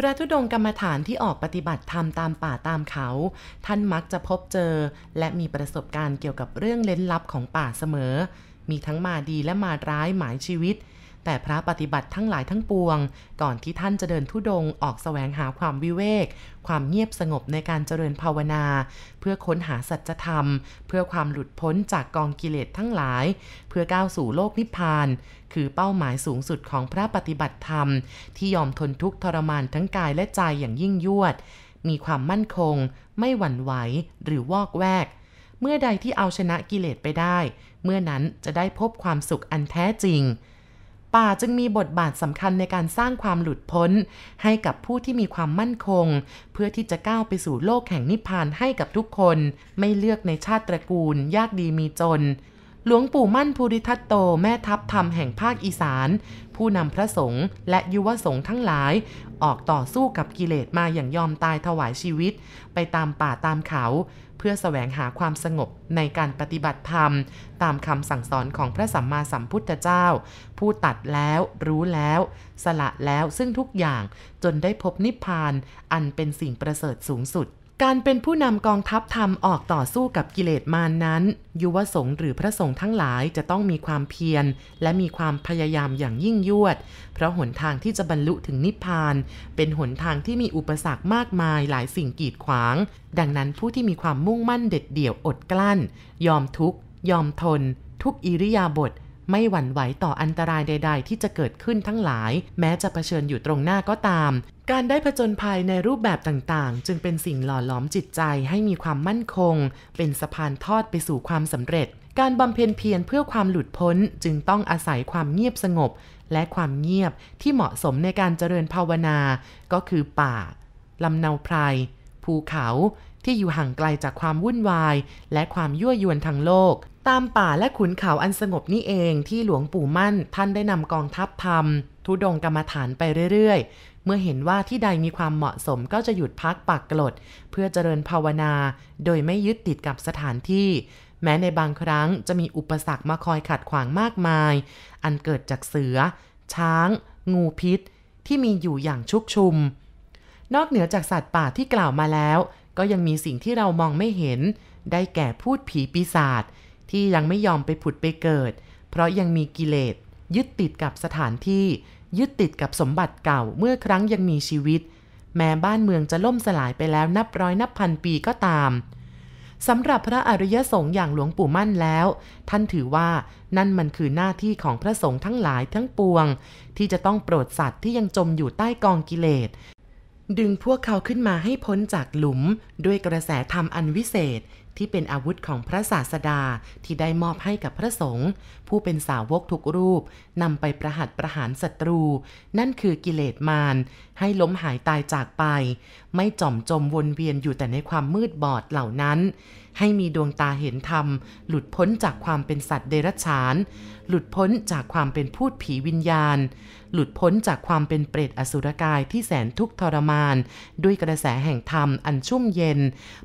พระธุดงกรรมฐานที่ออกปฏิบัติธรรมตามป่าตามเขา ท่านมักจะพบเจอ และมีประสบการณ์เกี่ยวกับเรื่องเล้นลับของป่าเสมอ มีทั้งมาดีและมาร้ายหมายชีวิต แต่พระปฏิบัติทั้งหลายทั้งปวง ก่อนที่ท่านจะเดินทุดงค์ออกแสวงหาความวิเวก ความเงียบสงบในการเจริญภาวนา เพื่อค้นหาสัจธรรม เพื่อความหลุดพ้นจากกองกิเลสทั้งหลาย เพื่อก้าวสู่โลกนิพพาน คือเป้าหมายสูงสุดของพระปฏิบัติธรรม ที่ยอมทนทุกข์ทรมานทั้งกายและใจอย่างยิ่งยวด มีความมั่นคง ไม่หวั่นไหวหรือวอกแวกเมื่อใดที่เอาชนะกิเลสไปได้ เมื่อนั้นจะได้พบความสุขอันแท้จริง ป่าจึงมีบทบาทสำคัญในการสร้างความหลุดพ้น ให้กับผู้ที่มีความมั่นคง เพื่อที่จะก้าวไปสู่โลกแห่งนิพพานให้กับทุกคน ไม่เลือกในชาติตระกูล ยากดีมีจน หลวงปู่มั่นภูริทัตโตแม่ทัพธรรมแห่งภาคอีสาน ผู้นำพระสงฆ์และยุวสงฆ์ทั้งหลาย ออกต่อสู้กับกิเลสมาอย่างยอมตายถวายชีวิต ไปตามป่าตามเขา เพื่อแสวงหาความสงบในการปฏิบัติธรรม ตามคำสั่งสอนของพระสัมมาสัมพุทธเจ้า ผู้ตัดแล้วรู้แล้ว สละแล้วซึ่งทุกอย่างจนได้พบนิพพาน อันเป็นสิ่งประเสริฐสูงสุด การเป็นผู้นำกองทัพธรรมออกต่อสู้กับกิเลสมารนนั้น ยุวสงฆ์หรือพระสงฆ์ทั้งหลายจะต้องมีความเพียร และมีความพยายามอย่างยิ่งยวด เพราะหนทางที่จะบรรลุถึงนิพพาน เป็นหนทางที่มีอุปสรรคมากมายหลายสิ่งกีดขวาง ดังนั้นผู้ที่มีความมุ่งมั่นเด็ดเดี่ยวอดกลั้น ยอมทุกข์ยอมทน ทุกอิริยาบถไม่หวั่นไหวต่ออันตรายใด ๆ ที่จะเกิดขึ้นทั้งหลาย แม้จะเผชิญอยู่ตรงหน้าก็ตาม การได้ผจญภัยในรูปแบบต่างๆ จึงเป็นสิ่งหล่อหลอมจิตใจให้มีความมั่นคง เป็นสะพานทอดไปสู่ความสำเร็จ การบำเพ็ญเพียรเพื่อความหลุดพ้นจึงต้องอาศัยความเงียบสงบ และความเงียบที่เหมาะสมในการเจริญภาวนา ก็คือป่าลำเนาไพรภูเขาที่อยู่ห่างไกลจากความวุ่นวาย และความยั่วยวนทางโลก ตามป่าและขุนเขาอันสงบนี่เองที่หลวงปู่มั่นท่านได้นำกองทัพธรรมทุดงกรรมฐานไปเรื่อยๆ มื่อเห็นว่าที่ใดมีความเหมาะสมก็จะหยุดพักปักกลด เพื่อเจริญภาวนา โดยไม่ยึดติดกับสถานที่ แม้ในบางครั้งจะมีอุปสรรคมาคอยขัดขวางมากมาย อันเกิดจากเสือ ช้าง งูพิษ ที่มีอยู่อย่างชุกชุม นอกเหนือจากสัตว์ป่าที่กล่าวมาแล้ว ก็ยังมีสิ่งที่เรามองไม่เห็น ได้แก่พูดผีปีศาจที่ยังไม่ยอมไปผุดไปเกิด เพราะยังมีกิเลสยึดติดกับสถานที่ ยึดติดกับสมบัติเก่าเมื่อครั้งยังมีชีวิต แม้บ้านเมืองจะล่มสลายไปแล้วนับร้อยนับพันปีก็ตามสำหรับพระอริยสงฆ์อย่างหลวงปู่มั่นแล้ว ท่านถือว่านั่นมันคือหน้าที่ของพระสงฆ์ทั้งหลายทั้งปวง ที่จะต้องโปรดสัตว์ที่ยังจมอยู่ใต้กองกิเลส ดึงพวกเขาขึ้นมาให้พ้นจากหลุมด้วยกระแสธรรมอันวิเศษ ที่เป็นอาวุธของพระศาสดาที่ได้มอบให้กับพระสงฆ์ผู้เป็นสาวกทุกรูปนำไปประหัตประหารศัตรู นั่นคือกิเลสมาร ให้ล้มหายตายจากไป ไม่จอมจมวนเวียนอยู่แต่ในความมืดบอดเหล่านั้น ให้มีดวงตาเห็นธรรม หลุดพ้นจากความเป็นสัตว์เดรัจฉาน หลุดพ้นจากความเป็นพูดผีวิญญาณ หลุดพ้นจากความเป็นเปรตอสุรกายที่แสนทุกข์ทรมาน ด้วยกระแสแห่งธรรมอันชุ่มเย็น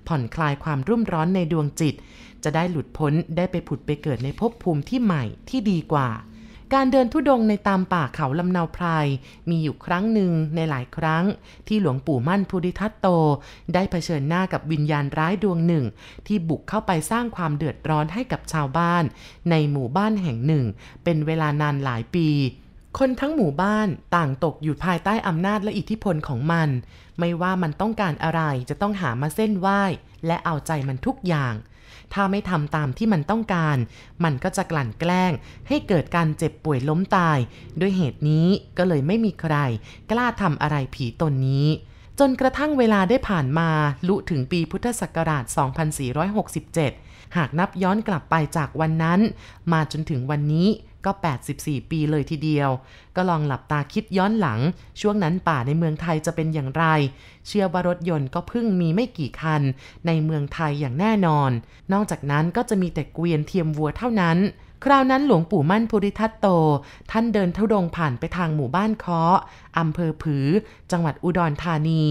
ผ่อนคลายความรุ่มร้อนในดวงจิต จะได้หลุดพ้นได้ไปผุดไปเกิดในภพภูมิที่ใหม่ที่ดีกว่า การเดินทุดงในตามป่าเขาลำเนาไพรมีอยู่ครั้งหนึ่งในหลายครั้ง ที่หลวงปู่มั่นภูริทัตโต ได้เผชิญหน้ากับวิญญาณร้ายดวงหนึ่ง ที่บุกเข้าไปสร้างความเดือดร้อนให้กับชาวบ้าน ในหมู่บ้านแห่งหนึ่ง เป็นเวลานานหลายปี คนทั้งหมู่บ้านต่างตกอยู่ภายใต้อำนาจและอิทธิพลของมัน ไม่ว่ามันต้องการอะไรจะต้องหามาเส้นไหว้ และเอาใจมันทุกอย่าง ถ้าไม่ทำตามที่มันต้องการ มันก็จะกลั่นแกล้ง ให้เกิดการเจ็บป่วยล้มตาย ด้วยเหตุนี้ก็เลยไม่มีใคร กล้าทำอะไรผีตนนี้ จนกระทั่งเวลาได้ผ่านมาลุถึงปีพุทธศักราช 2467 หากนับย้อนกลับไปจากวันนั้น มาจนถึงวันนี้ ก็ 84 ปีเลยทีเดียว ก็ลองหลับตาคิดย้อนหลัง ช่วงนั้นป่าในเมืองไทยจะเป็นอย่างไร เชื่อว่ารถยนต์ก็เพิ่งมีไม่กี่คัน ในเมืองไทยอย่างแน่นอน นอกจากนั้นก็จะมีแต่เกวียนเทียมวัวเท่านั้น คราวนั้นหลวงปู่มั่นภูริทัตโต ท่านเดินทุดงผ่านไปทางหมู่บ้านเคาะอำเภอผือ จังหวัดอุดรธานี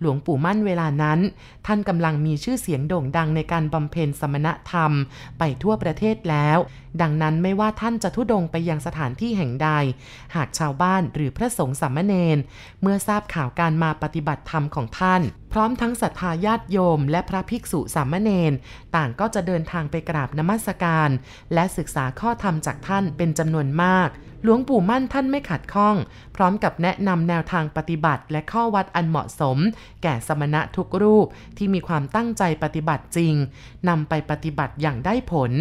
หลวงปู่มั่นเวลานั้น ท่านกำลังมีชื่อเสียงโด่งดังในการบำเพ็ญสมณธรรมไปทั่วประเทศแล้ว ดังนั้นไม่ว่าท่านจะทุดงไปยังสถานที่แห่งใด หากชาวบ้านหรือพระสงฆ์สามเณรเมื่อทราบข่าวการมาปฏิบัติธรรมของท่าน พร้อมทั้งศรัทธาญาติโยม และพระภิกษุสามเณรต่างก็จะเดินทางไปกราบนมัสการ และศึกษาข้อธรรมจากท่านเป็นจำนวนมาก หลวงปู่มั่นท่านไม่ขัดข้อง พร้อมกับแนะนำแนวทางปฏิบัติและข้อวัดอันเหมาะสม แก่สมณะทุกรูปที่มีความตั้งใจปฏิบัติจริงนำไปปฏิบัติอย่างได้ผล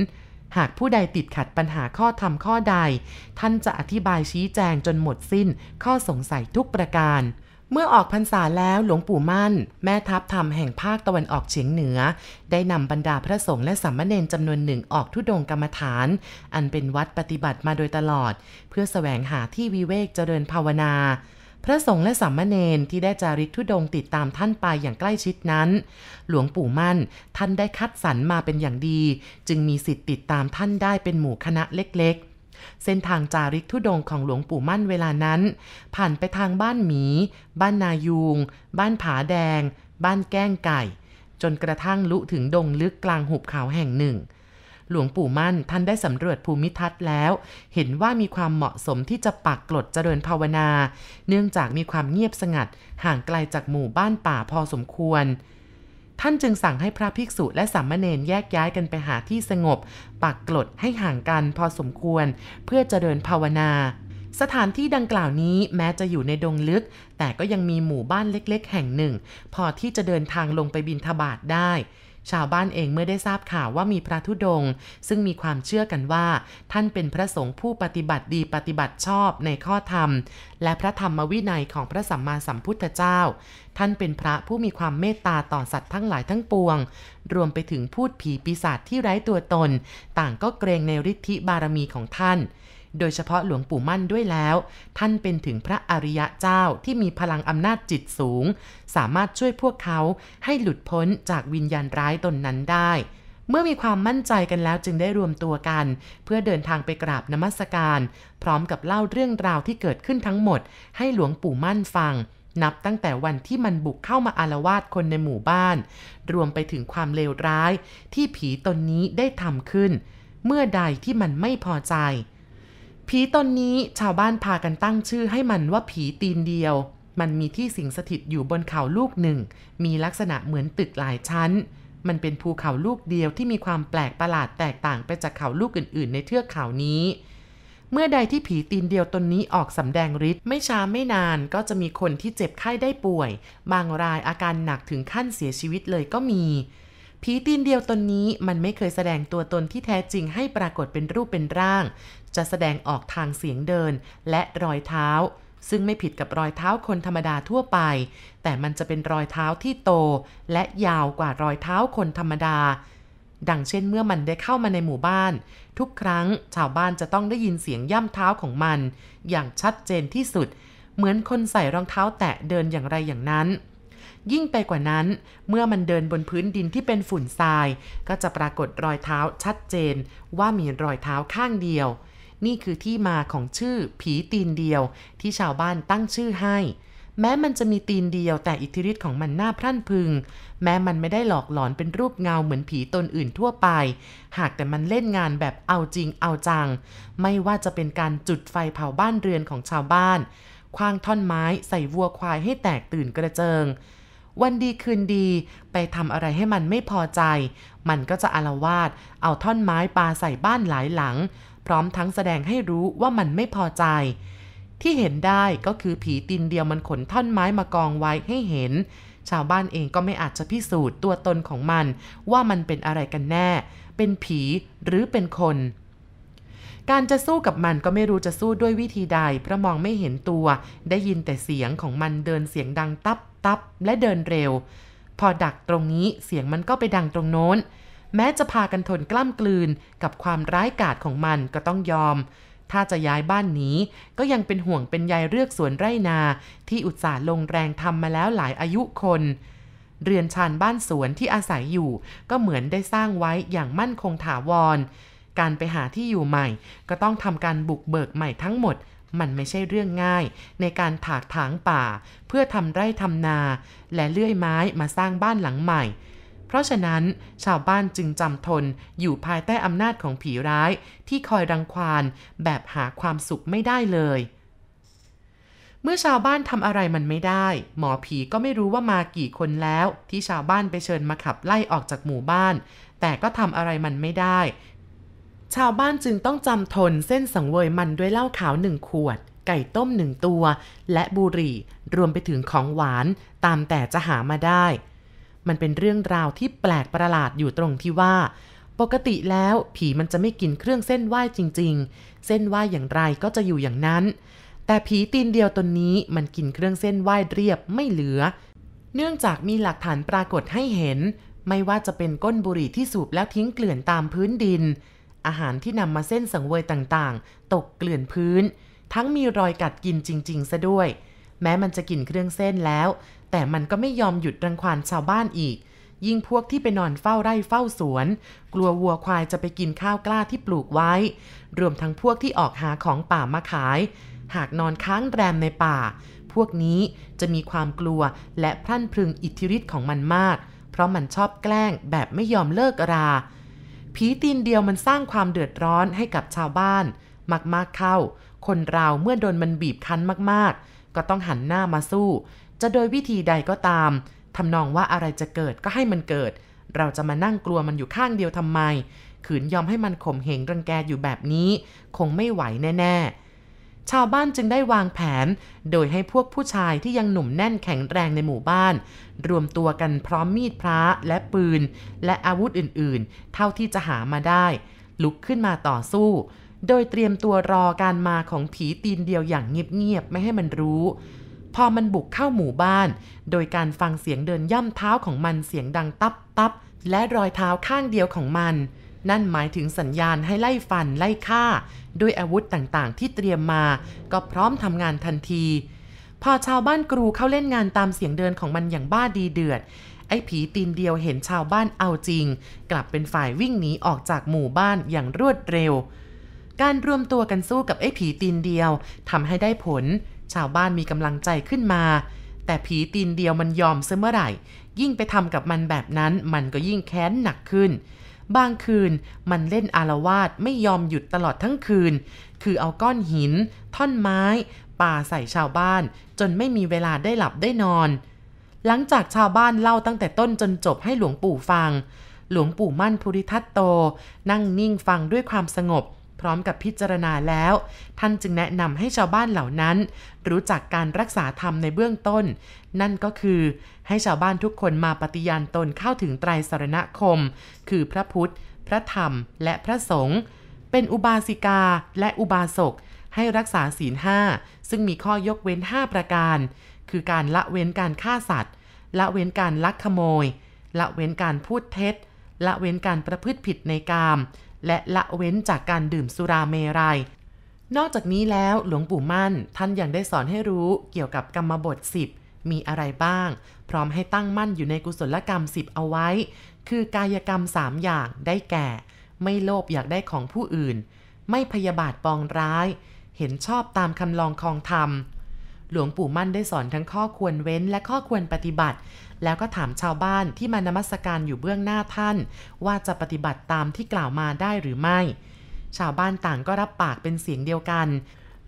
หากผู้ใดติดขัดปัญหาข้อธรรมข้อใด ท่านจะอธิบายชี้แจงจนหมดสิ้นข้อสงสัยทุกประการ เมื่อออกพรรษาแล้วหลวงปู่มั่น แม่ทัพธรรมแห่งภาคตะวันออกเฉียงเหนือ ได้นำบรรดาพระสงฆ์และสัมมเนนจำนวนหนึ่งออกทุดงกรรมฐาน อันเป็นวัดปฏิบัติมาโดยตลอด เพื่อสแสวงหาที่วิเวกเจริญภาวนา พระสงฆ์และสัมมเนนที่ได้จาริกทุดงติดตามท่านไปอย่างใกล้ชิดนั้น หลวงปู่มั่นท่านได้คัดสรรมาเป็นอย่างดี จึงมีสิทธิ์ติดตามท่านได้เป็นหมู่คณะเล็ก เส้นทางจาริกทุดงของหลวงปู่มั่นเวลานั้น ผ่านไปทางบ้านหมี บ้านนายูง บ้านผาแดง บ้านแก้งไก่ จนกระทั่งลุถึงดงลึกกลางหุบเขาแห่งหนึ่ง หลวงปู่มั่นท่านได้สำรวจภูมิทัศน์แล้ว เห็นว่ามีความเหมาะสมที่จะปักกลดเจริญภาวนา เนื่องจากมีความเงียบสงัดห่างไกลจากหมู่บ้านป่าพอสมควร ท่านจึงสั่งให้พระภิกษุและสามเณรแยกย้ายกันไปหาที่สงบ ปักกลดให้ห่างกันพอสมควร เพื่อจเจริญภาวนา สถานที่ดังกล่าวนี้แม้จะอยู่ในดงลึก แต่ก็ยังมีหมู่บ้านเล็กๆ แห่งหนึ่ง พอที่จะเดินทางลงไปบินทบาทได้ ชาวบ้านเองเมื่อได้ทราบข่าวว่ามีพระธุดงค์ซึ่งมีความเชื่อกันว่า ท่านเป็นพระสงฆ์ผู้ปฏิบัติดีปฏิบัติชอบในข้อธรรม และพระธรรมวินัยของพระสัมมาสัมพุทธเจ้า ท่านเป็นพระผู้มีความเมตตาต่อสัตว์ทั้งหลายทั้งปวง รวมไปถึงพูดผีปีศาจที่ไร้ตัวตน ต่างก็เกรงในฤทธิบารมีของท่าน โดยเฉพาะหลวงปู่มั่นด้วยแล้ว ท่านเป็นถึงพระอริยะเจ้าที่มีพลังอำนาจจิตสูง สามารถช่วยพวกเขาให้หลุดพ้นจากวิญญาณร้ายตนนั้นได้ เมื่อมีความมั่นใจกันแล้วจึงได้รวมตัวกัน เพื่อเดินทางไปกราบนมัสการ พร้อมกับเล่าเรื่องราวที่เกิดขึ้นทั้งหมด ให้หลวงปู่มั่นฟังนับตั้งแต่วันที่มันบุกเข้ามาอารวาสคนในหมู่บ้าน รวมไปถึงความเลวร้ายที่ผีตนนี้ได้ทำขึ้น เมื่อใดที่มันไม่พอใจ ผีตนนี้ชาวบ้านพากันตั้งชื่อให้มันว่าผีตีนเดียว มันมีที่สิงสถิตอยู่บนเขาลูกหนึ่ง มีลักษณะเหมือนตึกหลายชั้น มันเป็นภูเขาลูกเดียวที่มีความแปลกประหลาดแตกต่างไปจากเขาลูกอื่น ๆ ในเทือกเขานี้เมื่อใดที่ผีตีนเดียวตนนี้ออกสำแดงฤทธิ์ไม่ช้าไม่นานก็จะมีคนที่เจ็บไข้ได้ป่วย บางรายอาการหนักถึงขั้นเสียชีวิตเลยก็มี ผีตีนเดียวตนนี้มันไม่เคยแสดงตัวตนที่แท้จริงให้ปรากฏเป็นรูปเป็นร่าง จะแสดงออกทางเสียงเดินและรอยเท้า ซึ่งไม่ผิดกับรอยเท้าคนธรรมดาทั่วไป แต่มันจะเป็นรอยเท้าที่โต และยาวกว่ารอยเท้าคนธรรมดา ดังเช่นเมื่อมันได้เข้ามาในหมู่บ้าน ทุกครั้งชาวบ้านจะต้องได้ยินเสียงย่ำเท้าของมัน อย่างชัดเจนที่สุด เหมือนคนใส่รองเท้าแตะเดินอย่างไรอย่างนั้น ยิ่งไปกว่านั้น เมื่อมันเดินบนพื้นดินที่เป็นฝุ่นทราย ก็จะปรากฏรอยเท้าชัดเจน ว่ามีรอยเท้าข้างเดียว นี่คือที่มาของชื่อผีตีนเดียว ที่ชาวบ้านตั้งชื่อให้ แม้มันจะมีตีนเดียวแต่อิทธิฤทธิ์ของมันน่าพรั่นพึง แม้มันไม่ได้หลอกหลอนเป็นรูปเงาเหมือนผีตนอื่นทั่วไป หากแต่มันเล่นงานแบบเอาจริงเอาจัง ไม่ว่าจะเป็นการจุดไฟเผาบ้านเรือนของชาวบ้านคว้างท่อนไม้ใส่วัวควายให้แตกตื่นกระเจิง วันดีคืนดี ไปทำอะไรให้มันไม่พอใจ มันก็จะอารวาสเอาท่อนไม้ปาใส่บ้านหลายหลัง พร้อมทั้งแสดงให้รู้ว่ามันไม่พอใจ ที่เห็นได้ก็คือผีตินเดียวมันขนท่อนไม้มากองไว้ให้เห็น ชาวบ้านเองก็ไม่อาจจะพิสูจน์ตัวตนของมัน ว่ามันเป็นอะไรกันแน่ เป็นผีหรือเป็นคน การจะสู้กับมันก็ไม่รู้จะสู้ด้วยวิธีใด เพราะมองไม่เห็นตัว ได้ยินแต่เสียงของมันเดินเสียงดังตับตับและเดินเร็ว พอดักตรงนี้เสียงมันก็ไปดังตรงโน้น แม้จะพากันทนกล้ำกลืนกับความร้ายกาจของมันก็ต้องยอม ถ้าจะย้ายบ้านหนีก็ยังเป็นห่วงเป็นใยเลือกสวนไร่นา ที่อุตส่าห์ลงแรงทำมาแล้วหลายอายุคนเรือนชานบ้านสวนที่อาศัยอยู่ ก็เหมือนได้สร้างไว้อย่างมั่นคงถาวร การไปหาที่อยู่ใหม่ ก็ต้องทำการบุกเบิกใหม่ทั้งหมด มันไม่ใช่เรื่องง่าย ในการถากถางป่า เพื่อทำไร่ทำนา และเลื่อยไม้มาสร้างบ้านหลังใหม่ เพราะฉะนั้น ชาวบ้านจึงจำทนอยู่ภายใต้อำนาจของผีร้าย ที่คอยรังควานแบบหาความสุขไม่ได้เลยเมื่อชาวบ้านทำอะไรมันไม่ได้ หมอผีก็ไม่รู้ว่ามากี่คนแล้ว ที่ชาวบ้านไปเชิญมาขับไล่ออกจากหมู่บ้าน แต่ก็ทำอะไรมันไม่ได้ ชาวบ้านจึงต้องจำทนเส้นสังเวยมันด้วยเหล้าขาวหนึ่งขวด ไก่ต้มหนึ่งตัว และบุหรี่ รวมไปถึงของหวานตามแต่จะหามาได้ มันเป็นเรื่องราวที่แปลกประหลาดอยู่ตรงที่ว่า ปกติแล้วผีมันจะไม่กินเครื่องเส้นไหว้จริง ๆ เส้นไหว้อย่างไรก็จะอยู่อย่างนั้น แต่ผีตีนเดียวตนนี้มันกินเครื่องเส้นไหว้เรียบไม่เหลือ เนื่องจากมีหลักฐานปรากฏให้เห็น ไม่ว่าจะเป็นก้นบุหรี่ที่สูบแล้วทิ้งเกลื่อนตามพื้นดิน อาหารที่นำมาเส้นสังเวยต่างๆ ตกเกลื่อนพื้น ทั้งมีรอยกัดกินจริง ๆ ซะด้วย แม้มันจะกินเครื่องเส้นแล้ว แต่มันก็ไม่ยอมหยุดรังควานชาวบ้านอีก ยิ่งพวกที่ไปนอนเฝ้าไร่เฝ้าสวน กลัววัวควายจะไปกินข้าวกล้าที่ปลูกไว้ รวมทั้งพวกที่ออกหาของป่ามาขาย หากนอนค้างแรมในป่า พวกนี้จะมีความกลัวและพลั่นพรึงอิทธิฤทธิ์ของมันมาก เพราะมันชอบแกล้งแบบไม่ยอมเลิกรา ผีตีนเดียวมันสร้างความเดือดร้อนให้กับชาวบ้าน มากๆเข้า คนเราเมื่อโดนมันบีบคั้นมากๆ ก็ต้องหันหน้ามาสู้ จะโดยวิธีใดก็ตามทำนองว่าอะไรจะเกิดก็ให้มันเกิด เราจะมานั่งกลัวมันอยู่ข้างเดียวทำไม ขืนยอมให้มันข่มเหงรังแกอยู่แบบนี้ คงไม่ไหวแน่ ๆ ชาวบ้านจึงได้วางแผน โดยให้พวกผู้ชายที่ยังหนุ่มแน่นแข็งแรงในหมู่บ้าน รวมตัวกันพร้อมมีดพระและปืน และอาวุธอื่นๆ เท่าที่จะหามาได้ ลุกขึ้นมาต่อสู้ โดยเตรียมตัวรอการมาของผีตีนเดียวอย่างเงียบๆไม่ให้มันรู้พอมันบุกเข้าหมู่บ้าน โดยการฟังเสียงเดินย่ำเท้าของมันเสียงดังตับตับและรอยเท้าข้างเดียวของมัน นั่นหมายถึงสัญญาณให้ไล่ฟันไล่ฆ่า ด้วยอาวุธต่างๆ ที่เตรียมมา ก็พร้อมทำงานทันที พอชาวบ้านกรูเข้าเล่นงานตามเสียงเดินของมันอย่างบ้าดีเดือด ไอ้ผีตีนเดียวเห็นชาวบ้านเอาจริง กลับเป็นฝ่ายวิ่งหนีออกจากหมู่บ้านอย่างรวดเร็ว การรวมตัวกันสู้กับไอ้ผีตีนเดียวทำให้ได้ผล ชาวบ้านมีกำลังใจขึ้นมาแต่ผีตีนเดียวมันยอมเสเมื่อไหร่ ยิ่งไปทำกับมันแบบนั้น มันก็ยิ่งแค้นหนักขึ้น บางคืนมันเล่นอารวาสไม่ยอมหยุดตลอดทั้งคืน คือเอาก้อนหิน ท่อนไม้ป่าใส่ชาวบ้าน จนไม่มีเวลาได้หลับได้นอน หลังจากชาวบ้านเล่าตั้งแต่ต้นจนจบให้หลวงปู่ฟัง หลวงปู่มั่นภูริทัตโต นั่งนิ่งฟังด้วยความสงบ พร้อมกับพิจารณาแล้ว ท่านจึงแนะนำให้ชาวบ้านเหล่านั้น รู้จักการรักษาธรรมในเบื้องต้น นั่นก็คือ ให้ชาวบ้านทุกคนมาปฏิญาณตนเข้าถึงไตรสรณคม คือพระพุทธ พระธรรม และพระสงฆ์เป็นอุบาสิกาและอุบาสกให้รักษาศีลห้าซึ่งมีข้อยกเว้น 5 ประการ คือการละเว้นการฆ่าสัตว์ ละเว้นการลักขโมย ละเว้นการพูดเท็จ ละเว้นการประพฤติผิดในกาม และละเว้นจากการดื่มสุราเมรยัย นอกจากนี้แล้วหลวงปู่มั่นท่านยังได้สอนให้รู้เกี่ยวกับกรรมบท 10 มีอะไรบ้าง พร้อมให้ตั้งมั่นอยู่ในกุศลกรรม 10 เอาไว้ คือกายกรรม 3 อย่างได้แก่ ไม่โลภอยากได้ของผู้อื่น ไม่พยาบาทปองร้าย เห็นชอบตามคำลองคองธรรมหลวงปู่มั่นได้สอนทั้งข้อควรเว้นและข้อควรปฏิบัติ แล้วก็ถามชาวบ้านที่มานมัสการอยู่เบื้องหน้าท่าน ว่าจะปฏิบัติตามที่กล่าวมาได้หรือไม่ ชาวบ้านต่างก็รับปากเป็นเสียงเดียวกัน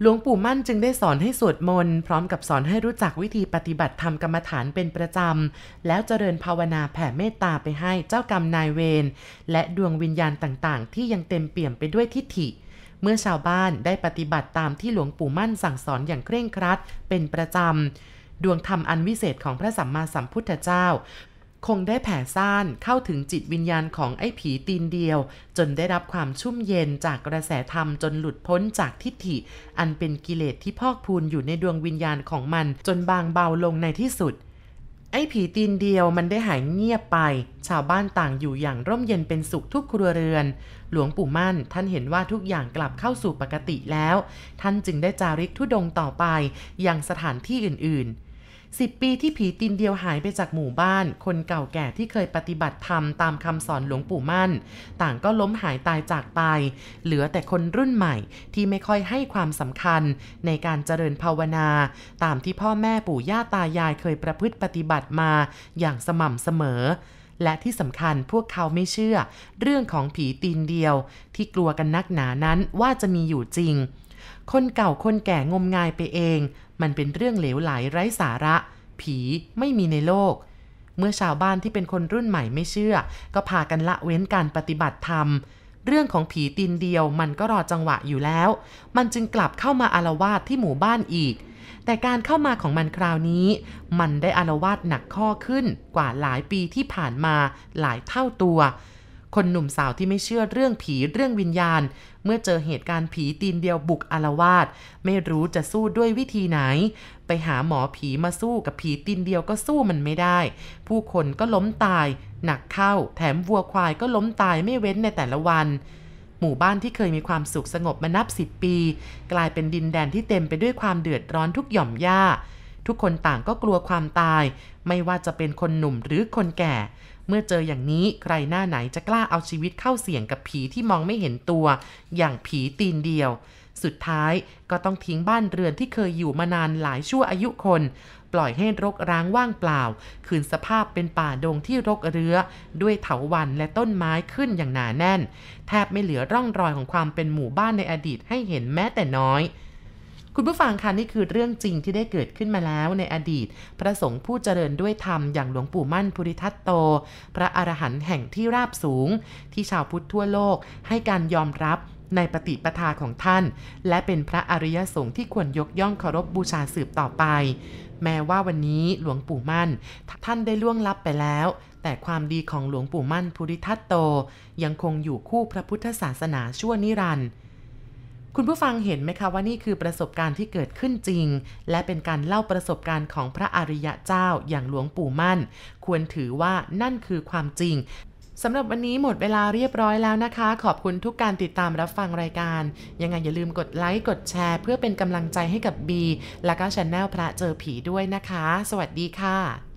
หลวงปู่มั่นจึงได้สอนให้สวดมนต์พร้อมกับสอนให้รู้จักวิธีปฏิบัติธรรมกรรมฐานเป็นประจำ แล้วเจริญภาวนาแผ่เมตตาไปให้เจ้ากรรมนายเวรและดวงวิญญาณต่างๆ ที่ยังเต็มเปี่ยมไปด้วยทิฏฐิ เมื่อชาวบ้านได้ปฏิบัติตามที่หลวงปู่มั่นสั่งสอนอย่างเคร่งครัดเป็นประจำ ดวงธรรมอันวิเศษของพระสัมมาสัมพุทธเจ้า คงได้แผ่ซ่านเข้าถึงจิตวิญญาณของไอ้ผีตีนเดียว จนได้รับความชุ่มเย็นจากกระแสธรรมจนหลุดพ้นจากทิฏฐิ อันเป็นกิเลสที่พอกพูนอยู่ในดวงวิญญาณของมัน จนบางเบาลงในที่สุดไอ้ผีตีนเดียวมันได้หายเงียบไป ชาวบ้านต่างอยู่อย่างร่มเย็นเป็นสุขทุกครัวเรือน หลวงปู่มั่นท่านเห็นว่าทุกอย่างกลับเข้าสู่ปกติแล้ว ท่านจึงได้จาริกทุดงต่อไปยังสถานที่อื่นๆ สิบปีที่ผีตีนเดียวหายไปจากหมู่บ้าน คนเก่าแก่ที่เคยปฏิบัติธรรมตามคำสอนหลวงปู่มั่น ต่างก็ล้มหายตายจากไป เหลือแต่คนรุ่นใหม่ที่ไม่ค่อยให้ความสำคัญในการเจริญภาวนา ตามที่พ่อแม่ปู่ย่าตายายเคยประพฤติปฏิบัติมาอย่างสม่ำเสมอและที่สำคัญพวกเขาไม่เชื่อ เรื่องของผีตีนเดียว ที่กลัวกันนักหนานั้นว่าจะมีอยู่จริง คนเก่าคนแก่งมงายไปเอง มันเป็นเรื่องเหลวไหลไร้สาระ ผีไม่มีในโลก เมื่อชาวบ้านที่เป็นคนรุ่นใหม่ไม่เชื่อ ก็พากันละเว้นการปฏิบัติธรรม เรื่องของผีตีนเดียวมันก็รอจังหวะอยู่แล้ว มันจึงกลับเข้ามาอารวาสที่หมู่บ้านอีก แต่การเข้ามาของมันคราวนี้ มันได้อารวาสหนักข้อขึ้นกว่าหลายปีที่ผ่านมาหลายเท่าตัวคนหนุ่มสาวที่ไม่เชื่อเรื่องผีเรื่องวิญญาณ เมื่อเจอเหตุการณ์ผีตีนเดียวบุกอารวาสไม่รู้จะสู้ด้วยวิธีไหน ไปหาหมอผีมาสู้กับผีตีนเดียวก็สู้มันไม่ได้ ผู้คนก็ล้มตาย หนักเข้า แถมวัวควายก็ล้มตายไม่เว้นในแต่ละวันหมู่บ้านที่เคยมีความสุขสงบมานับสิบปี กลายเป็นดินแดนที่เต็มไปด้วยความเดือดร้อนทุกหย่อมย่า ทุกคนต่างก็กลัวความตาย ไม่ว่าจะเป็นคนหนุ่มหรือคนแก่ เมื่อเจออย่างนี้ใครหน้าไหนจะกล้าเอาชีวิตเข้าเสี่ยงกับผีที่มองไม่เห็นตัว อย่างผีตีนเดียว สุดท้ายก็ต้องทิ้งบ้านเรือนที่เคยอยู่มานานหลายชั่วอายุคน ปล่อยให้รกร้างว่างเปล่า คืนสภาพเป็นป่าดงที่รกเรื้อ ด้วยเถาวัลย์และต้นไม้ขึ้นอย่างหนาแน่น แทบไม่เหลือร่องรอยของความเป็นหมู่บ้านในอดีตให้เห็นแม้แต่น้อย คุณผู้ฟังคะนี่คือเรื่องจริงที่ได้เกิดขึ้นมาแล้วในอดีต พระสงฆ์ผู้เจริญด้วยธรรมอย่างหลวงปู่มั่นภูริทัตโต พระอรหันต์แห่งที่ราบสูง ที่ชาวพุทธทั่วโลกให้การยอมรับในปฏิปทาของท่าน และเป็นพระอริยสงฆ์ที่ควรยกย่องเคารพบบูชาสืบต่อไป แม้ว่าวันนี้หลวงปู่มั่น ท่านได้ล่วงลับไปแล้ว แต่ความดีของหลวงปู่มั่นภูริทัตโต ยังคงอยู่คู่พระพุทธศาสนาชั่วนิรันดร์ คุณผู้ฟังเห็นไหมคะว่านี่คือประสบการณ์ที่เกิดขึ้นจริง และเป็นการเล่าประสบการณ์ของพระอริยะเจ้าอย่างหลวงปู่มั่น ควรถือว่านั่นคือความจริงสำหรับวันนี้หมดเวลาเรียบร้อยแล้วนะคะ ขอบคุณทุกการติดตามรับฟังรายการ ยังไงอย่าลืมกดไลค์ กดแชร์ เพื่อเป็นกำลังใจให้กับบีและก็ช anel พระเจอผีด้วยนะคะ สวัสดีค่ะ